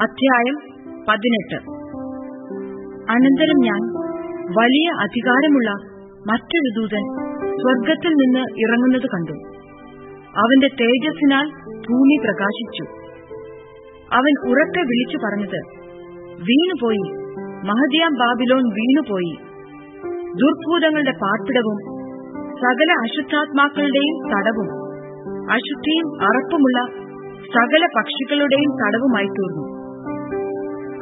അധ്യായം പതിനെട്ട്. അനന്തരം ഞാൻ വലിയ അധികാരമുള്ള മറ്റൊരു ദൂതൻ സ്വർഗത്തിൽ നിന്ന് ഇറങ്ങുന്നത് കണ്ടു. അവന്റെ തേജസ്സിനാൽ ഭൂമി പ്രകാശിച്ചു. അവൻ ഉറക്കെ വിളിച്ചു പറഞ്ഞത് വീണുപോയി. മഹദിയാം ബാബിലോൺ വീണുപോയി. ദുർഭൂതങ്ങളുടെ പാർപ്പിടവും സകല അശുദ്ധാത്മാക്കളുടെയും തടവും അശുദ്ധിയും അറപ്പുമുള്ള സകല പക്ഷികളുടെയും തടവുമായി തീർന്നു.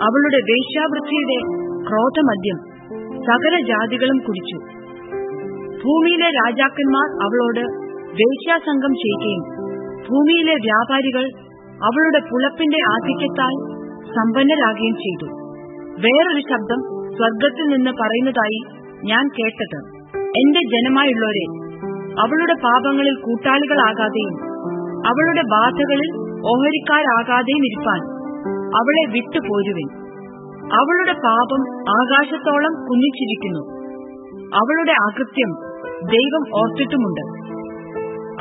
അവളുടെ വേശ്യാവൃത്തിയുടെ ക്രോധമദ്യം സകല ജാതികളും കുടിച്ചു. ഭൂമിയിലെ രാജാക്കന്മാർ അവളോട് വേശ്യാസംഗം ചെയ്യുകയും ഭൂമിയിലെ വ്യാപാരികൾ അവളുടെ പുളപ്പിന്റെ ആധിക്യത്താൽ സമ്പന്നരാകുകയും ചെയ്തു. വേറൊരു ശബ്ദം സ്വർഗത്തിൽ നിന്ന് പറയുന്നതായി ഞാൻ കേട്ടത്. എന്റെ ജനമായുള്ളവരെ അവളുടെ പാപങ്ങളിൽ കൂട്ടാളികളാകാതെയും അവളുടെ ബാധകളിൽ ഓഹരിക്കാരാകാതെയും ഇരിപ്പാൻ. അവളെ വിട്ടുപോരുവിൻ. അവളുടെ പാപം ആകാശത്തോളം കുന്നിച്ചിരിക്കുന്നു. അവളുടെ അകൃത്യം ദൈവം ഓർത്തിട്ടുമുണ്ട്.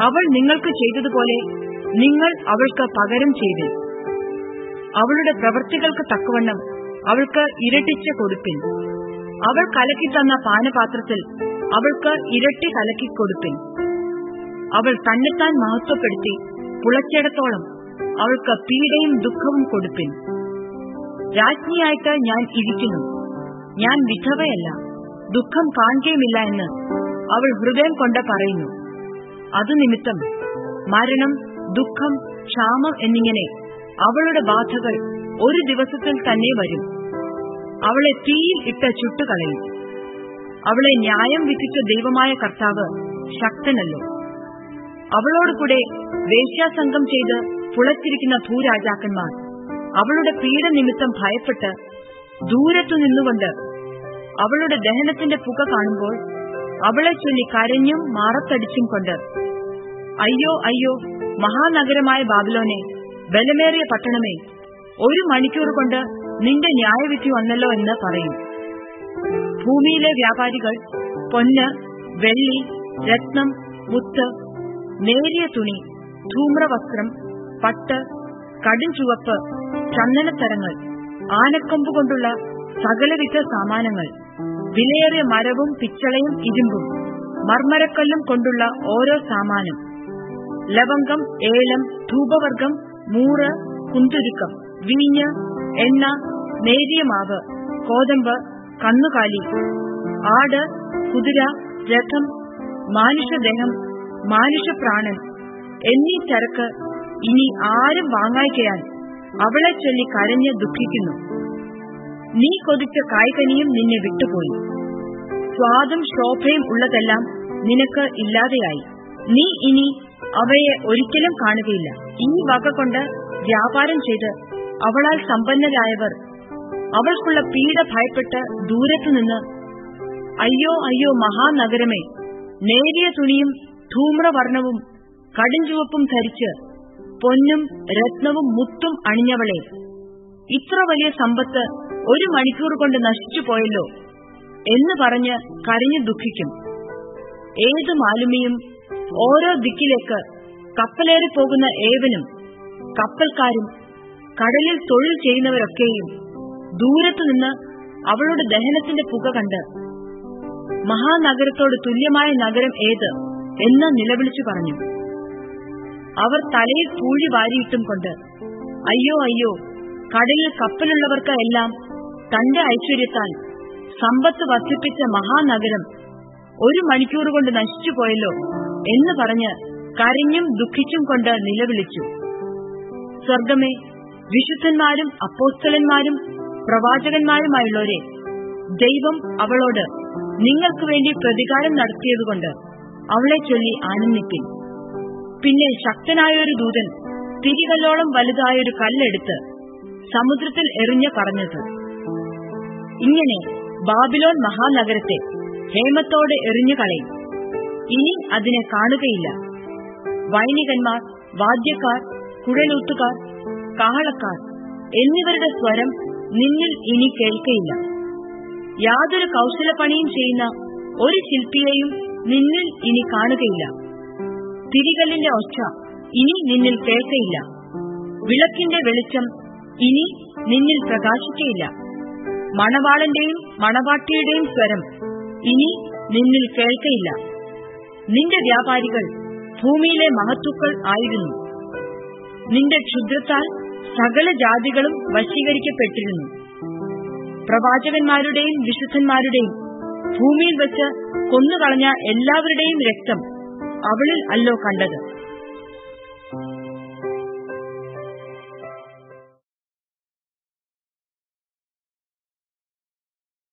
അവൾ നിങ്ങൾക്ക് ചെയ്തതുപോലെ നിങ്ങൾ അവൾക്ക് പകരം ചെയ്തിൽ അവളുടെ പ്രവൃത്തികൾക്ക് തക്കവണ്ണം അവൾക്ക് ഇരട്ടിച്ച് കൊടുപ്പിൻ. അവൾ കലക്കി തന്ന പാനപാത്രത്തിൽ അവൾക്ക് ഇരട്ടി കലക്കി കൊടുപ്പിൻ. അവൾ തന്നെത്താൻ മഹത്വപ്പെടുത്തി പുളച്ചിടത്തോളം അവൾക്ക് പീഡയും ദുഃഖവും കൊടുപ്പിൻ. രാജ്ഞിയായിട്ട് ഞാൻ ഇരിക്കുന്നു. ഞാൻ വിധവയല്ല. ദുഃഖം കാണുകയുമില്ല എന്ന് അവൾ ഹൃദയം കൊണ്ട് പറയുന്നു. അതു നിമിത്തം മരണം ദുഃഖം ക്ഷാമം എന്നിങ്ങനെ അവളുടെ ബാധകൾ ഒരു ദിവസത്തിൽ തന്നെ വരും. അവളെ തീയിൽ ഇട്ട ചുട്ടുകളയും. അവളെ ന്യായം വിധിച്ച ദൈവമായ കർത്താവ് ശക്തനല്ലോ. അവളോടുകൂടെ വേശ്യാസംഗം ചെയ്ത് പുളച്ചിരിക്കുന്ന ഭൂരാജാക്കന്മാർ. അവളുടെ പീഡ നിമിത്തം ഭയപ്പെട്ട് ദൂരത്തു നിന്നുകൊണ്ട് അവളുടെ ദഹനത്തിന്റെ പുക കാണുമ്പോൾ അവളെ ചൊല്ലി കരഞ്ഞും മാറത്തടിച്ചും കൊണ്ട് അയ്യോ അയ്യോ മഹാനഗരമായ ബാബിലോനെ ബലമേറിയ പട്ടണമേ ഒരു മണിക്കൂർ കൊണ്ട് നിന്റെ ന്യായവിധി വന്നല്ലോ എന്ന് പറയും. ഭൂമിയിലെ വ്യാപാരികൾ പൊന്ന് വെള്ളി രത്നം മുത്ത് നേരിയ തുണി ധൂമ്രവസ്ത്രം പട്ട് കടുംചുവപ്പ് ചന്ദനത്തരങ്ങൾ ആനക്കൊമ്പ് കൊണ്ടുള്ള സകലവിധ സാമാനങ്ങൾ വിലയേറിയ മരവും പിച്ചളയും ഇരുമ്പും മർമരക്കല്ലും കൊണ്ടുള്ള ഓരോ സാമാനം ലവംഗം ഏലം ധൂപവർഗം മൂറ് കുന്തുരുക്കം വീഞ്ഞ് എണ്ണ നേരിയ മാവ് കോതമ്പ് കന്നുകാലി ആട് കുതിര രഥം മാനുഷദേഹം മാനുഷപ്രാണൻ എന്നീ ചരക്ക് ഇനി ആരും വാങ്ങായ്ക്കയാൽ അവളെ ചൊല്ലി കരഞ്ഞ് ദുഃഖിക്കുന്നു. നീ കൊതിച്ച കായ്കനിയും നിന്നെ വിട്ടുപോയി. സ്വാദും ശോഭയും ഉള്ളതെല്ലാം നിനക്ക് ഇല്ലാതെയായി. നീ ഇനി അവയെ ഒരിക്കലും കാണുകയില്ല. ഈ വക കൊണ്ട് വ്യാപാരം ചെയ്ത് അവളാൽ സമ്പന്നരായവർ അവൾക്കുള്ള പീഡ ഭയപ്പെട്ട് ദൂരത്തുനിന്ന് അയ്യോ അയ്യോ മഹാനഗരമേ നേരിയ തുണിയും ധൂമ്രവർണവും കടുംചുവപ്പും ധരിച്ച് പൊന്നും രത്നവും മുത്തും അണിഞ്ഞവളെ. ഇത്ര വലിയ സമ്പത്ത് ഒരു മണിക്കൂർ കൊണ്ട് നശിച്ചു പോയല്ലോ എന്ന് പറഞ്ഞ് കരഞ്ഞു ദുഃഖിക്കും. ഏത് മാലുമിയും ഓരോ ദിക്കിലേക്ക് കപ്പലേറി പോകുന്ന ഏവനും കപ്പൽക്കാരും കടലിൽ തൊഴിൽ ചെയ്യുന്നവരൊക്കെയും ദൂരത്തുനിന്ന് അവളുടെ ദഹനത്തിന്റെ പുക കണ്ട് മഹാനഗരത്തോട് തുല്യമായ നഗരം ഏത് എന്ന് നിലവിളിച്ചു പറഞ്ഞു. അവർ തലയിൽ പൂഴി വാരിയിട്ടും കൊണ്ട് അയ്യോ അയ്യോ കടലിൽ കപ്പലുള്ളവർക്ക് എല്ലാം തന്റെ ഐശ്വര്യത്താൽ സമ്പത്ത് വർദ്ധിപ്പിച്ച മഹാനഗരം ഒരു മണിക്കൂർ കൊണ്ട് നശിച്ചുപോയല്ലോ എന്ന് പറഞ്ഞ് കരഞ്ഞും ദുഃഖിച്ചും കൊണ്ട് നിലവിളിച്ചു. സ്വർഗമേ വിശുദ്ധന്മാരും അപ്പോസ്തലന്മാരും പ്രവാചകന്മാരുമായുള്ളവരെ ദൈവം അവളോട് നിങ്ങൾക്ക് വേണ്ടി പ്രതികാരം നടത്തിയതുകൊണ്ട് അവളെ ചൊല്ലി ആനന്ദിപ്പിൻ. പിന്നെ ശക്തനായൊരു ദൂതൻ തിരികല്ലോളം വലുതായൊരു കല്ലെടുത്ത് സമുദ്രത്തിൽ എറിഞ്ഞ പറഞ്ഞത്. ഇങ്ങനെ ബാബിലോൺ മഹാനഗരത്തെ ഹേമത്തോടെ എറിഞ്ഞു കളയും. ഇനി അതിനെ കാണുകയില്ല. വൈനികന്മാർ വാദ്യക്കാർ കുഴലൂത്തുകാർ കാഹളക്കാർ എന്നിവരുടെ സ്വരം നിന്നിൽ ഇനി കേൾക്കയില്ല. യാതൊരു കൌശലപ്പണിയും ചെയ്യുന്ന ഒരു ശില്പിയെയും നിന്നിൽ ഇനി കാണുകയില്ല. തിരികല്ലിന്റെ ഒച്ച ഇനി നിന്നിൽ കേൾക്കയില്ല. വിളക്കിന്റെ വെളിച്ചം ഇനി നിന്നിൽ പ്രകാശിക്കയില്ല. മണവാളന്റെയും മണവാട്ടിയുടെയും സ്വരം ഇനി നിന്നിൽ കേൾക്കയില്ല. നിന്റെ വ്യാപാരികൾ ഭൂമിയിലെ മഹത്തുക്കൾ ആയിരുന്നു. നിന്റെ ക്ഷുദ്രത്താൽ സകല ജാതികളും വശീകരിക്കപ്പെട്ടിരുന്നു. പ്രവാചകന്മാരുടെയും വിശുദ്ധന്മാരുടെയും ഭൂമിയിൽ വെച്ച് കൊന്നുകളഞ്ഞ എല്ലാവരുടെയും രക്തം അവളിൽ അല്ലോ കണ്ടത്